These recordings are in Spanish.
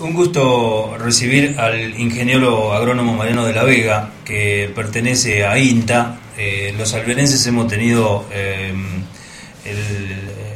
Un gusto recibir al ingeniero agrónomo Mariano de la Vega, que pertenece a INTA. Eh, los alberenses hemos tenido eh,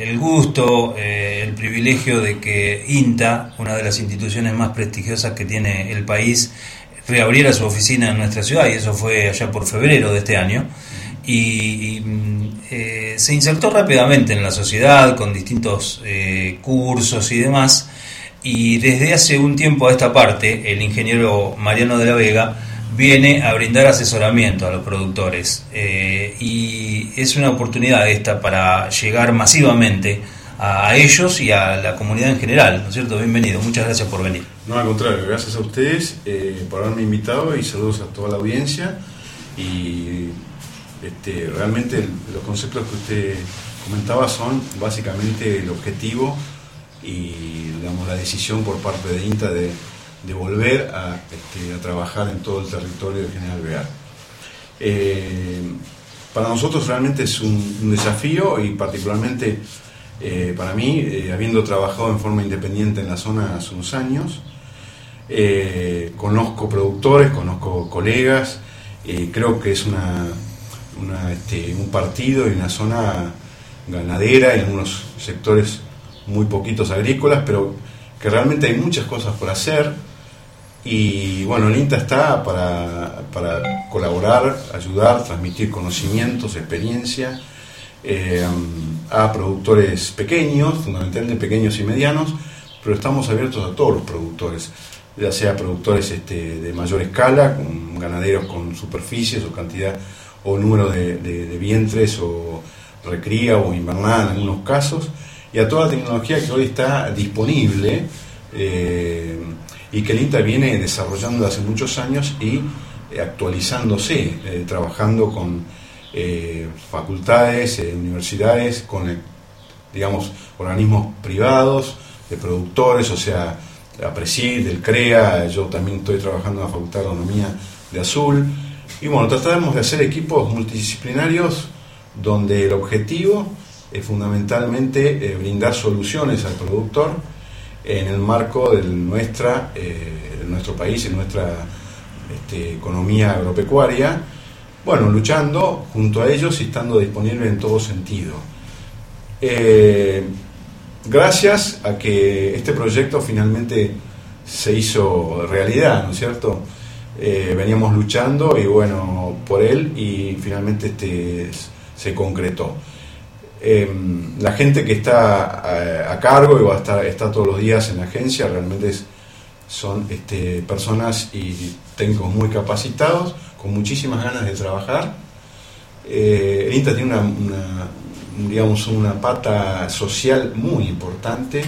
el, gusto, eh, el privilegio de que INTA, una de las instituciones más prestigiosas que tiene el país, reabriera su oficina en nuestra ciudad, y eso fue allá por febrero de este año. Y, se insertó rápidamente en la sociedad con distintos cursos y demás y desde hace un tiempo a esta parte el ingeniero Mariano de la Vega viene a brindar asesoramiento a los productores eh, y es una oportunidad esta para llegar masivamente a, ellos y a la comunidad en general, ¿no es cierto? Bienvenido, muchas gracias por venir. No, al contrario, gracias a ustedes eh, por haberme invitado y saludos a toda la audiencia y este, realmente los conceptos que usted comentaba son básicamente el objetivo y digamos, la decisión por parte de INTA de, volver este, a, trabajar en todo el territorio de General Bear. Eh, para nosotros realmente es un, desafío y particularmente eh, para mí, eh, habiendo trabajado en forma independiente en la zona hace unos años, conozco productores, conozco colegas, creo que es una, este, un partido y una zona ganadera en algunos sectores muy poquitos agrícolas, pero que realmente hay muchas cosas por hacer. Y bueno, el INTA está para, para colaborar, ayudar, transmitir conocimientos, experiencia eh, a productores pequeños, fundamentalmente pequeños y medianos, pero estamos abiertos a todos los productores, ya sea productores este, de mayor escala, con ganaderos con superficies o cantidad o número de, de vientres o recría o invernada en algunos casos, y a toda la tecnología que hoy está disponible eh, y que el INTA viene desarrollando hace muchos años y eh, actualizándose, eh, trabajando con facultades, universidades, con digamos organismos privados, de productores, o sea, APRESID, del CREA, yo también estoy trabajando en la Facultad de Economía de Azul. Y bueno, tratamos de hacer equipos multidisciplinarios donde el objetivo es fundamentalmente eh, brindar soluciones al productor en el marco de nuestra, eh, nuestro país, en nuestra este, economía agropecuaria, bueno, luchando junto a ellos y estando disponible en todo sentido. Eh, gracias a que este proyecto finalmente se hizo realidad, ¿no es cierto? veníamos luchando y bueno, por él y finalmente este se concretó. Em, la gente que está eh, a, cargo y va a estar está todos los días en la agencia realmente son este, personas y técnicos muy capacitados, con muchísimas ganas de trabajar. Eh, el INTA tiene una, digamos, una pata social muy importante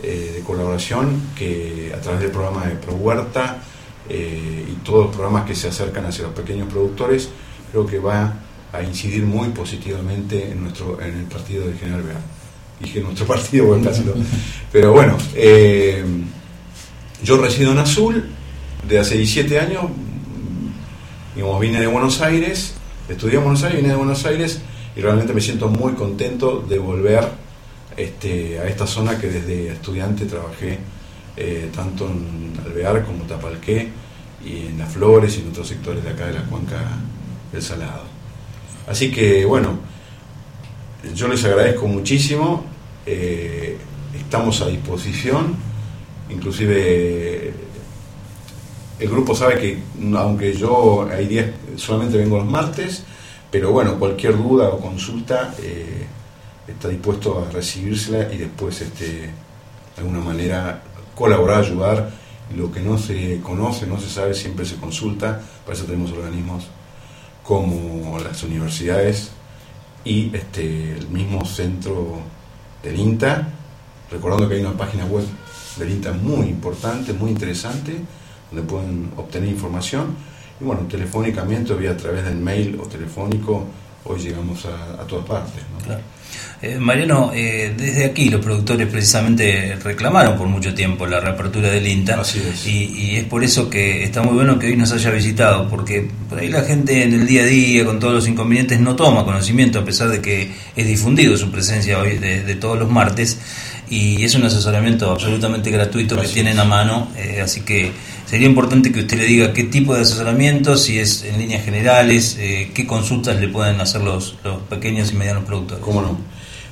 eh, de colaboración que a través del programa de Pro Huerta y todos los programas que se acercan hacia los pequeños productores, creo que va a incidir muy positivamente en nuestro en el partido de General Bear. Dije nuestro partido, bueno, casi Pero bueno, eh, yo resido en Azul de hace 17 años, digamos, vine de Buenos Aires, estudié en Buenos Aires, vine de Buenos Aires y realmente me siento muy contento de volver este, a esta zona que desde estudiante trabajé eh, tanto en Alvear como Tapalqué y en Las Flores y en otros sectores de acá de la cuenca del Salado. Así que bueno, yo les agradezco muchísimo, eh, estamos a disposición, inclusive el grupo sabe que aunque yo hay días solamente vengo los martes, pero bueno, cualquier duda o consulta eh, está dispuesto a recibírsela y después este, de alguna manera colaborar, ayudar. Lo que no se conoce, no se sabe, siempre se consulta, para eso tenemos organismos como las universidades y este, el mismo centro del INTA, recordando que hay una página web del INTA muy importante, muy interesante, donde pueden obtener información. Y bueno, telefónicamente, vía a través del mail o telefónico, hoy llegamos a, todas partes. Eh, Mariano, eh, desde aquí los productores precisamente reclamaron por mucho tiempo la reapertura del INTA. Y, es por eso que está muy bueno que hoy nos haya visitado, porque por ahí la gente en el día a día con todos los inconvenientes no toma conocimiento a pesar de que es difundido su presencia hoy de, todos los martes y es un asesoramiento absolutamente gratuito que tienen a mano, eh, así que sería importante que usted le diga qué tipo de asesoramiento, si es en líneas generales, eh, qué consultas le pueden hacer los, los pequeños y medianos productores. ¿Cómo no?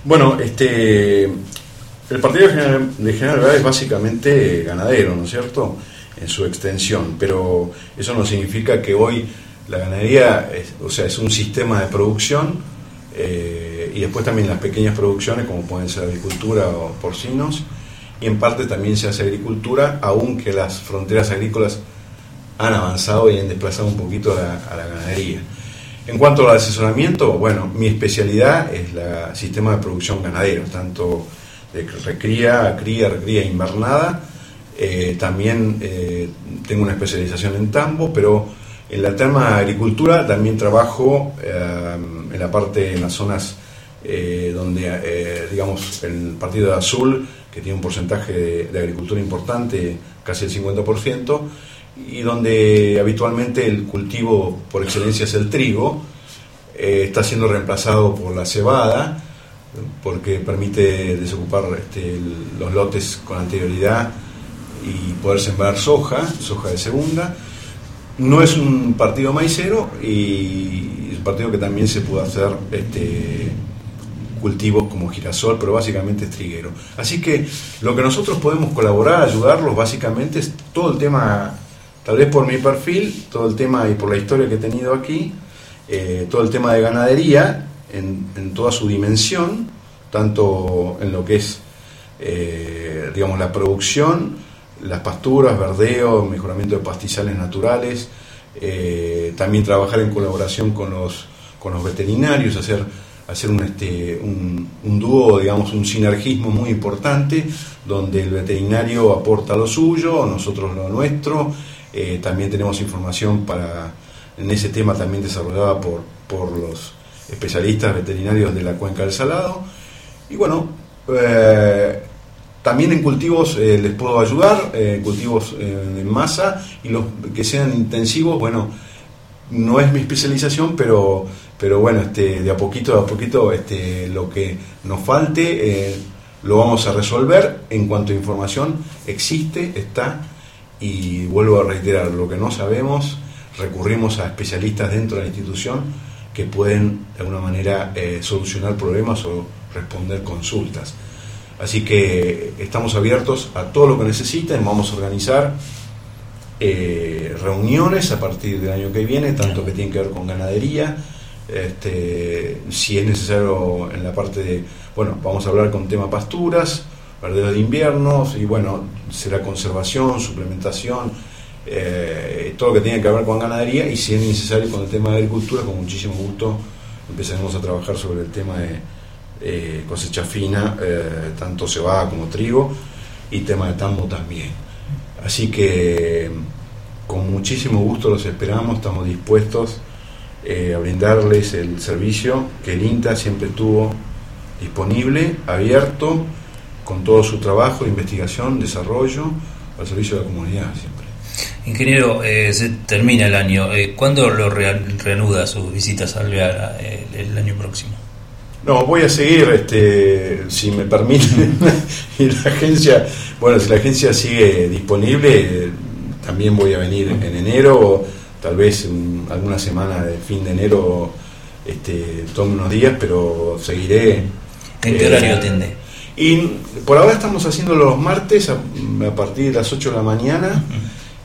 Bueno, este, el Partido de General es básicamente ganadero, ¿no es cierto? En su extensión, pero eso no significa que hoy la ganadería, es, o sea, es un sistema de producción eh, y después también las pequeñas producciones como pueden ser agricultura o porcinos y en parte también se hace agricultura, aunque las fronteras agrícolas han avanzado y han desplazado un poquito a la, ganadería. En cuanto al asesoramiento, bueno, mi especialidad es el sistema de producción ganadero, tanto de recría, cría, recría invernada. Eh, también eh, tengo una especialización en tambo, pero en la tema agricultura también trabajo eh, en la parte, en las zonas donde, digamos, el partido de azul que tiene un porcentaje de, agricultura importante, casi el 50%, y donde habitualmente el cultivo por excelencia es el trigo, eh, está siendo reemplazado por la cebada, porque permite desocupar este, los lotes con anterioridad y poder sembrar soja, soja de segunda. No es un partido maicero y es un partido que también se puede hacer este, cultivos como girasol, pero básicamente es triguero. Así que lo que nosotros podemos colaborar, ayudarlos, básicamente es todo el tema, tal vez por mi perfil, todo el tema y por la historia que he tenido aquí, eh, todo el tema de ganadería en, toda su dimensión, tanto en lo que es, eh, digamos, la producción, las pasturas, verdeo, mejoramiento de pastizales naturales, eh, también trabajar en colaboración con los, con los veterinarios, hacer hacer un, este, un, dúo, digamos, un sinergismo muy importante, donde el veterinario aporta lo suyo, nosotros lo nuestro. Eh, también tenemos información para, en ese tema también desarrollada por, por los especialistas veterinarios de la cuenca del Salado. Y bueno, eh, también en cultivos eh, les puedo ayudar, cultivos en masa y los que sean intensivos, bueno, no es mi especialización, pero pero bueno, este, de a poquito a poquito este, lo que nos falte eh, lo vamos a resolver. En cuanto a información existe, está. Y vuelvo a reiterar, lo que no sabemos recurrimos a especialistas dentro de la institución que pueden de alguna manera eh, solucionar problemas o responder consultas. Así que estamos abiertos a todo lo que necesiten, vamos a organizar eh, reuniones a partir del año que viene, tanto que tienen que ver con ganadería, este, si es necesario en la parte de, bueno, vamos a hablar con tema pasturas, verdeo de invierno, y bueno, será conservación, suplementación, eh, todo lo que tiene que ver con ganadería, y si es necesario con el tema de agricultura, con muchísimo gusto empezaremos a trabajar sobre el tema de eh, cosecha fina, eh, tanto cebada como trigo, y tema de tambo también. Así que con muchísimo gusto los esperamos, estamos dispuestos eh, a brindarles el servicio que el INTA siempre tuvo disponible, abierto, con todo su trabajo, investigación, desarrollo, al servicio de la comunidad siempre. Ingeniero, eh, se termina el año. Eh, ¿Cuándo lo reanuda sus visitas al Alvear el, año próximo? No, voy a seguir, este, si me permiten, y la agencia, bueno, si la agencia sigue disponible, también voy a venir en enero tal vez alguna semana de fin de enero este, tome unos días, pero seguiré. ¿En qué eh, horario atiende? Y por ahora estamos haciendo los martes a, partir de las 8 de la mañana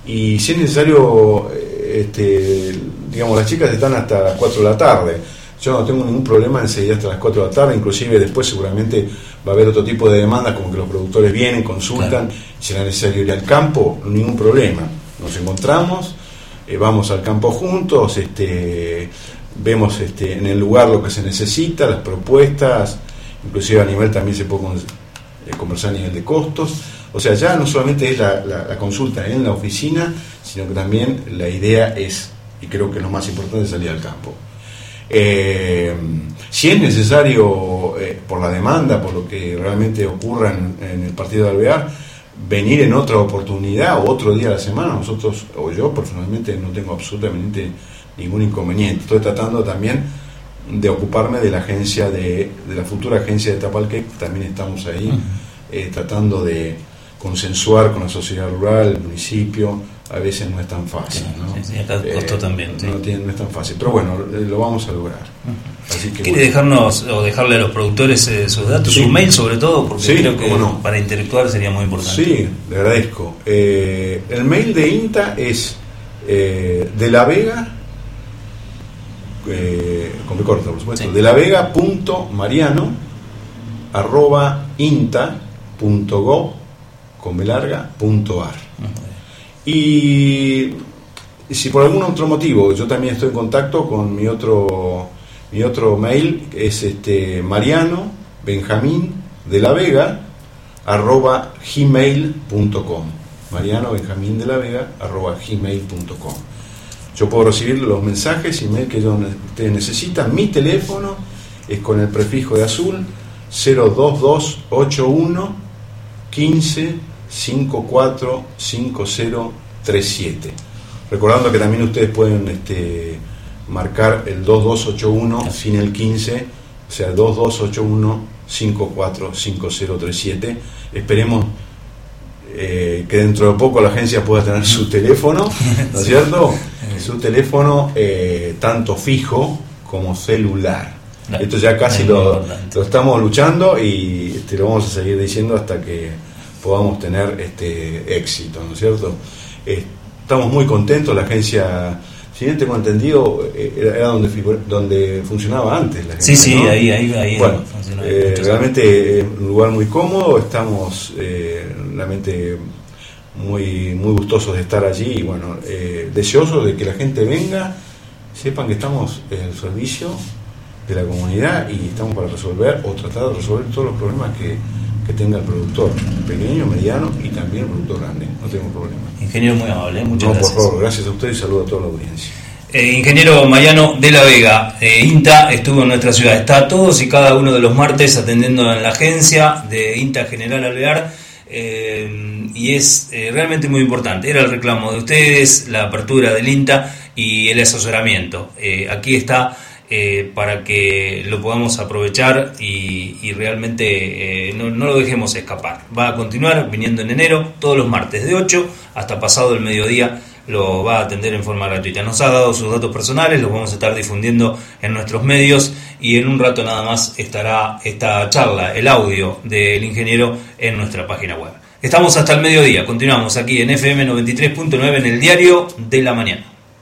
y si es necesario, eh, este, digamos, las chicas están hasta las 4 de la tarde. Yo no tengo ningún problema en seguir hasta las 4 de la tarde, inclusive después seguramente va a haber otro tipo de demandas, como que los productores vienen, consultan, si es necesario ir al campo, ningún problema. Nos encontramos, eh, vamos al campo juntos, este, vemos este, en el lugar lo que se necesita, las propuestas, inclusive a nivel también se puede eh, conversar a nivel de costos. O sea, ya no solamente es la, consulta en la oficina, sino que también la idea es, y creo que lo más importante, es salir al campo. Eh, si es necesario, por la demanda, por lo que realmente ocurra en, el partido de Alvear, venir en otra oportunidad o otro día de la semana, nosotros o yo personalmente no tengo absolutamente ningún inconveniente. Estoy tratando también de ocuparme de la agencia de, de la futura agencia de Tapalque, también estamos ahí eh, tratando de consensuar con la sociedad rural, el municipio, a veces no es tan fácil. ¿no? Sí, acá costó también. No, tiene, no, es tan fácil, pero bueno, lo vamos a lograr. Así que, ¿Quiere dejarnos o dejarle a los productores sus datos, su mail sobre todo? Porque creo que para interactuar sería muy importante. Sí, le agradezco. el mail de INTA es de la Vega eh, con B corta, por supuesto, de la vega punto mariano arroba inta punto go con B larga punto ar. Y si por algún otro motivo yo también estoy en contacto con mi otro mi otro mail es este mariano benjamín de la vega arroba gmail.com mariano benjamín de la vega arroba gmail.com yo puedo recibir los mensajes, email que ustedes necesitan. Mi teléfono es con el prefijo de azul 02281 15 54 5037. Recordando que también ustedes pueden este, marcar el 2281 sin el 15, o sea, 2281 545037. Esperemos eh, que dentro de poco la agencia pueda tener su teléfono, ¿no es cierto? su teléfono eh, tanto fijo como celular. Esto ya casi lo, estamos luchando y este, lo vamos a seguir diciendo hasta que podamos tener este éxito, ¿no es cierto? estamos muy contentos, la agencia, si bien tengo entendido, eh, era, donde, donde funcionaba antes. La sí, sí, ahí, ahí, ahí. Bueno, realmente es un lugar muy cómodo, estamos realmente muy, muy gustosos de estar allí y bueno, eh, deseosos de que la gente venga, sepan que estamos en el servicio de la comunidad y estamos para resolver o tratar de resolver todos los problemas que, que tenga el productor, pequeño, mediano y también el productor grande, no tengo problema. Ingeniero muy amable, muchas no, gracias. por favor, gracias a usted y saludo a toda la audiencia. Eh, ingeniero Mayano de la Vega, eh, INTA estuvo en nuestra ciudad, está todos y cada uno de los martes atendiendo en la agencia de INTA General Alvear eh, y es eh, realmente muy importante. Era el reclamo de ustedes, la apertura del INTA y el asesoramiento. Eh, aquí está para que lo podamos aprovechar y, realmente no, no, lo dejemos escapar. Va a continuar viniendo en enero, todos los martes de 8 hasta pasado el mediodía lo va a atender en forma gratuita. Nos ha dado sus datos personales, los vamos a estar difundiendo en nuestros medios y en un rato nada más estará esta charla, el audio del ingeniero en nuestra página web. Estamos hasta el mediodía, continuamos aquí en FM 93.9 en el diario de la mañana.